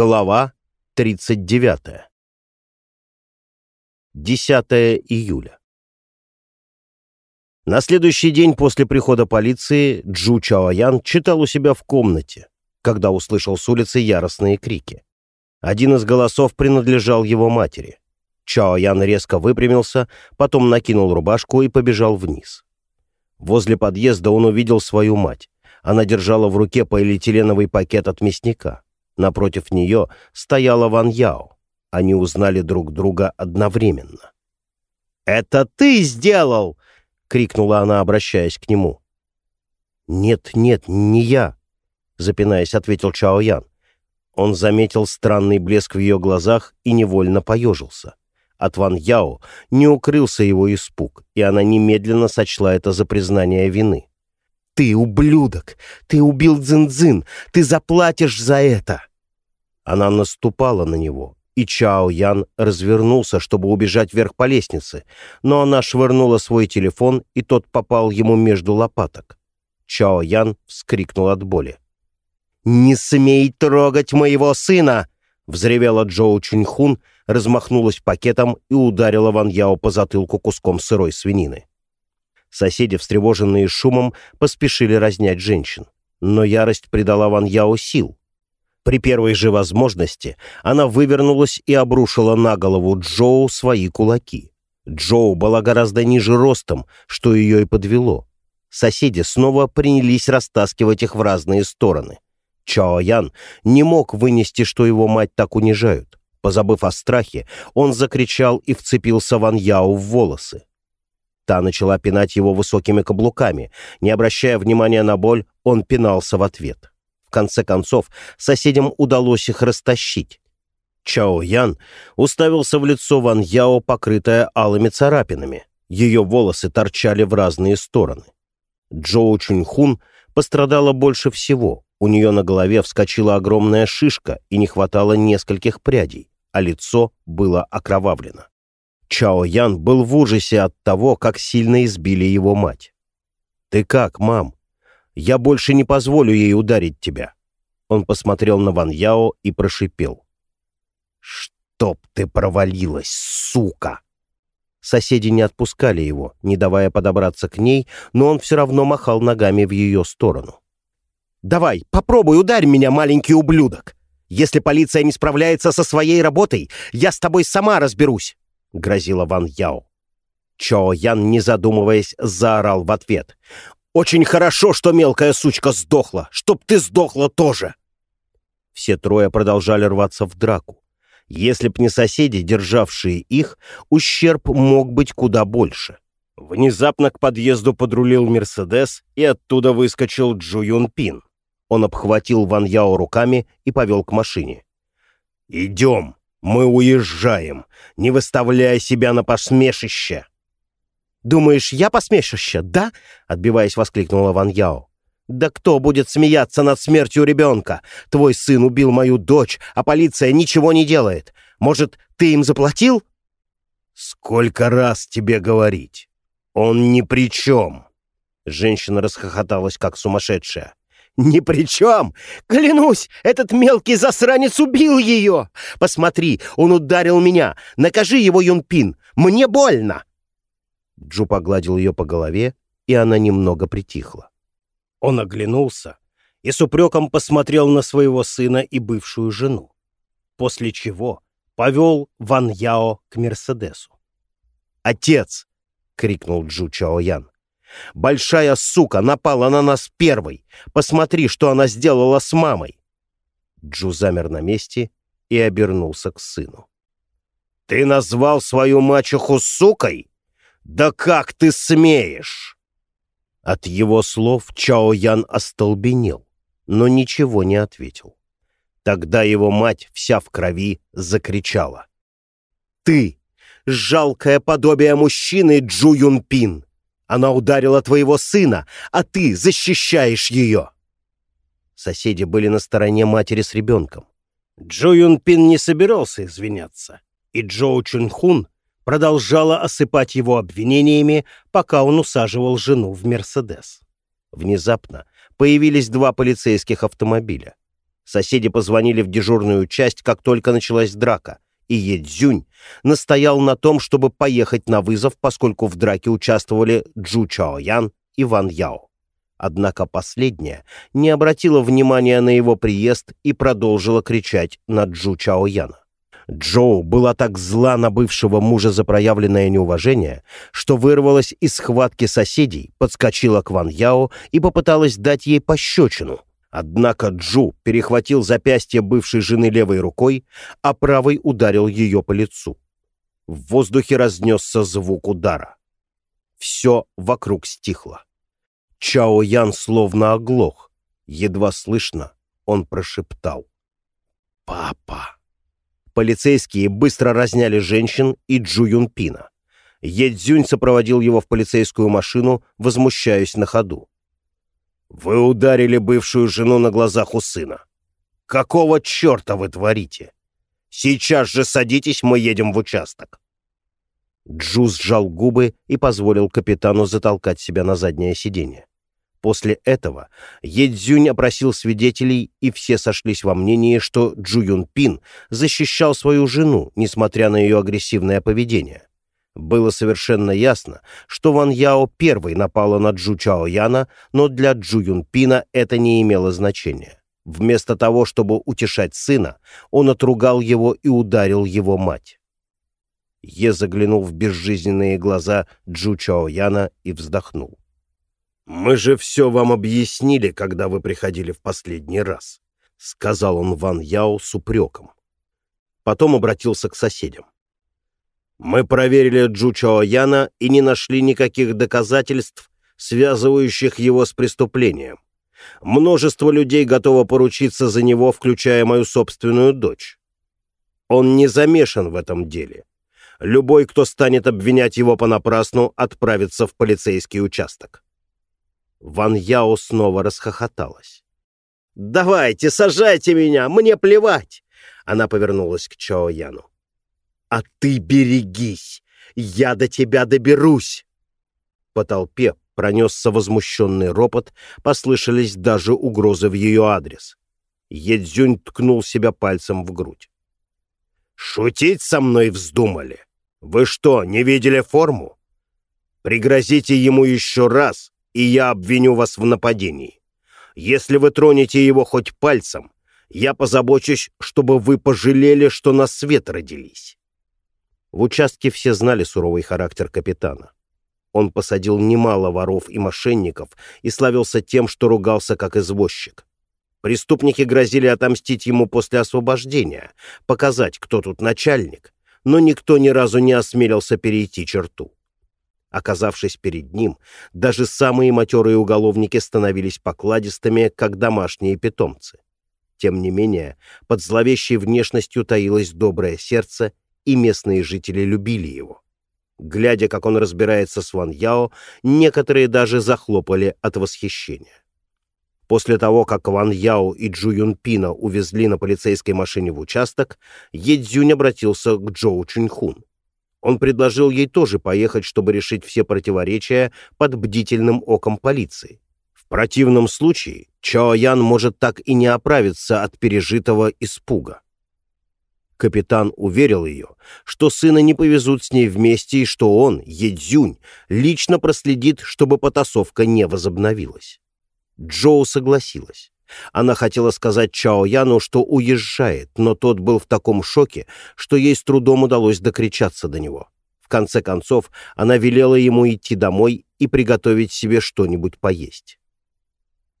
Глава 39. 10 июля. На следующий день после прихода полиции Джу Чаоян читал у себя в комнате, когда услышал с улицы яростные крики. Один из голосов принадлежал его матери. Чаоян резко выпрямился, потом накинул рубашку и побежал вниз. Возле подъезда он увидел свою мать. Она держала в руке полиэтиленовый пакет от мясника. Напротив нее стояла Ван Яо. Они узнали друг друга одновременно. «Это ты сделал!» — крикнула она, обращаясь к нему. «Нет, нет, не я», — запинаясь, ответил Чао Ян. Он заметил странный блеск в ее глазах и невольно поежился. От Ван Яо не укрылся его испуг, и она немедленно сочла это за признание вины. «Ты ублюдок! Ты убил Цзин-Цзин! Ты заплатишь за это!» Она наступала на него, и Чао Ян развернулся, чтобы убежать вверх по лестнице, но она швырнула свой телефон, и тот попал ему между лопаток. Чао Ян вскрикнул от боли. «Не смей трогать моего сына!» — взревела Джоу Чуньхун, размахнулась пакетом и ударила Ван Яо по затылку куском сырой свинины. Соседи, встревоженные шумом, поспешили разнять женщин. Но ярость придала Ван Яо сил. При первой же возможности она вывернулась и обрушила на голову Джоу свои кулаки. Джоу была гораздо ниже ростом, что ее и подвело. Соседи снова принялись растаскивать их в разные стороны. Чао Ян не мог вынести, что его мать так унижают. Позабыв о страхе, он закричал и вцепился Ван Яо в волосы. Та начала пинать его высокими каблуками. Не обращая внимания на боль, он пинался в ответ. В конце концов, соседям удалось их растащить. Чао Ян уставился в лицо Ван Яо, покрытое алыми царапинами. Ее волосы торчали в разные стороны. Джоу Чуньхун пострадала больше всего. У нее на голове вскочила огромная шишка и не хватало нескольких прядей, а лицо было окровавлено. Чао Ян был в ужасе от того, как сильно избили его мать. «Ты как, мам?» Я больше не позволю ей ударить тебя». Он посмотрел на Ван Яо и прошипел. «Чтоб ты провалилась, сука!» Соседи не отпускали его, не давая подобраться к ней, но он все равно махал ногами в ее сторону. «Давай, попробуй, ударь меня, маленький ублюдок! Если полиция не справляется со своей работой, я с тобой сама разберусь!» — грозила Ван Яо. Чо Ян, не задумываясь, заорал в ответ. Очень хорошо, что мелкая сучка сдохла, чтоб ты сдохла тоже!» Все трое продолжали рваться в драку. Если б не соседи, державшие их, ущерб мог быть куда больше. Внезапно к подъезду подрулил «Мерседес», и оттуда выскочил Джу Юн Пин. Он обхватил Ван Яо руками и повел к машине. «Идем, мы уезжаем, не выставляя себя на посмешище!» «Думаешь, я посмешище, да?» — отбиваясь, воскликнула Ван Яо. «Да кто будет смеяться над смертью ребенка? Твой сын убил мою дочь, а полиция ничего не делает. Может, ты им заплатил?» «Сколько раз тебе говорить? Он ни при чем!» Женщина расхохоталась, как сумасшедшая. «Ни при чем! Клянусь, этот мелкий засранец убил ее! Посмотри, он ударил меня! Накажи его, Юнпин! Мне больно!» Джу погладил ее по голове, и она немного притихла. Он оглянулся и с упреком посмотрел на своего сына и бывшую жену, после чего повел Ван Яо к Мерседесу. «Отец!» — крикнул Джу Чаоян. «Большая сука напала на нас первой! Посмотри, что она сделала с мамой!» Джу замер на месте и обернулся к сыну. «Ты назвал свою мачеху сукой?» «Да как ты смеешь!» От его слов Чао Ян остолбенел, но ничего не ответил. Тогда его мать, вся в крови, закричала. «Ты — жалкое подобие мужчины Джу Юн Пин! Она ударила твоего сына, а ты защищаешь ее!» Соседи были на стороне матери с ребенком. Джу Юн Пин не собирался извиняться, и Джоу Чун Хун продолжала осыпать его обвинениями, пока он усаживал жену в «Мерседес». Внезапно появились два полицейских автомобиля. Соседи позвонили в дежурную часть, как только началась драка, и Едзюнь настоял на том, чтобы поехать на вызов, поскольку в драке участвовали Джу Чаоян и Ван Яо. Однако последняя не обратила внимания на его приезд и продолжила кричать на Джу Чаояна. Джоу была так зла на бывшего мужа за проявленное неуважение, что вырвалась из схватки соседей, подскочила к Ван Яо и попыталась дать ей пощечину. Однако Джу перехватил запястье бывшей жены левой рукой, а правой ударил ее по лицу. В воздухе разнесся звук удара. Все вокруг стихло. Чао Ян словно оглох. Едва слышно он прошептал. «Папа!» Полицейские быстро разняли женщин и Джу Юнпина. Едзюнь сопроводил его в полицейскую машину, возмущаясь на ходу. «Вы ударили бывшую жену на глазах у сына. Какого черта вы творите? Сейчас же садитесь, мы едем в участок». Джу сжал губы и позволил капитану затолкать себя на заднее сиденье. После этого Едзюнь опросил свидетелей, и все сошлись во мнении, что Джу Юн Пин защищал свою жену, несмотря на ее агрессивное поведение. Было совершенно ясно, что Ван Яо первой напала на Джу Чао Яна, но для Джу Юн Пина это не имело значения. Вместо того, чтобы утешать сына, он отругал его и ударил его мать. Е заглянул в безжизненные глаза Джу Чао Яна и вздохнул. «Мы же все вам объяснили, когда вы приходили в последний раз», — сказал он Ван Яо с упреком. Потом обратился к соседям. «Мы проверили Джу Чао Яна и не нашли никаких доказательств, связывающих его с преступлением. Множество людей готово поручиться за него, включая мою собственную дочь. Он не замешан в этом деле. Любой, кто станет обвинять его понапрасну, отправится в полицейский участок. Ван Яо снова расхохоталась. «Давайте, сажайте меня, мне плевать!» Она повернулась к Чао Яну. «А ты берегись! Я до тебя доберусь!» По толпе пронесся возмущенный ропот, послышались даже угрозы в ее адрес. Едзюнь ткнул себя пальцем в грудь. «Шутить со мной вздумали? Вы что, не видели форму? Пригрозите ему еще раз, и я обвиню вас в нападении. Если вы тронете его хоть пальцем, я позабочусь, чтобы вы пожалели, что на свет родились». В участке все знали суровый характер капитана. Он посадил немало воров и мошенников и славился тем, что ругался как извозчик. Преступники грозили отомстить ему после освобождения, показать, кто тут начальник, но никто ни разу не осмелился перейти черту. Оказавшись перед ним, даже самые матерые уголовники становились покладистыми, как домашние питомцы. Тем не менее, под зловещей внешностью таилось доброе сердце, и местные жители любили его. Глядя, как он разбирается с Ван Яо, некоторые даже захлопали от восхищения. После того, как Ван Яо и Джу Юнпина увезли на полицейской машине в участок, Едзюнь обратился к Джоу Чуньхун. Он предложил ей тоже поехать, чтобы решить все противоречия под бдительным оком полиции. В противном случае Чао Ян может так и не оправиться от пережитого испуга. Капитан уверил ее, что сына не повезут с ней вместе и что он, Едзюнь, лично проследит, чтобы потасовка не возобновилась. Джоу согласилась. Она хотела сказать Чао Яну, что уезжает, но тот был в таком шоке, что ей с трудом удалось докричаться до него. В конце концов, она велела ему идти домой и приготовить себе что-нибудь поесть.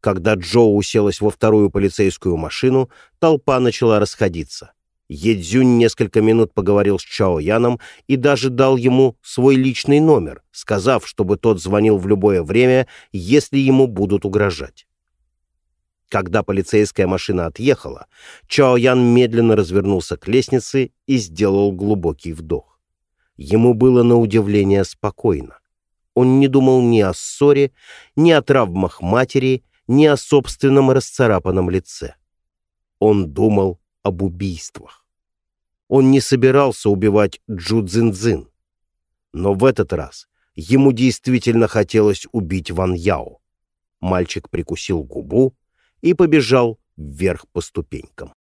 Когда Джо уселась во вторую полицейскую машину, толпа начала расходиться. Едзюнь несколько минут поговорил с Чао Яном и даже дал ему свой личный номер, сказав, чтобы тот звонил в любое время, если ему будут угрожать. Когда полицейская машина отъехала, Чао Ян медленно развернулся к лестнице и сделал глубокий вдох. Ему было на удивление спокойно. Он не думал ни о ссоре, ни о травмах матери, ни о собственном расцарапанном лице. Он думал об убийствах. Он не собирался убивать Джу Цзин. Но в этот раз ему действительно хотелось убить Ван Яо. Мальчик прикусил губу, и побежал вверх по ступенькам.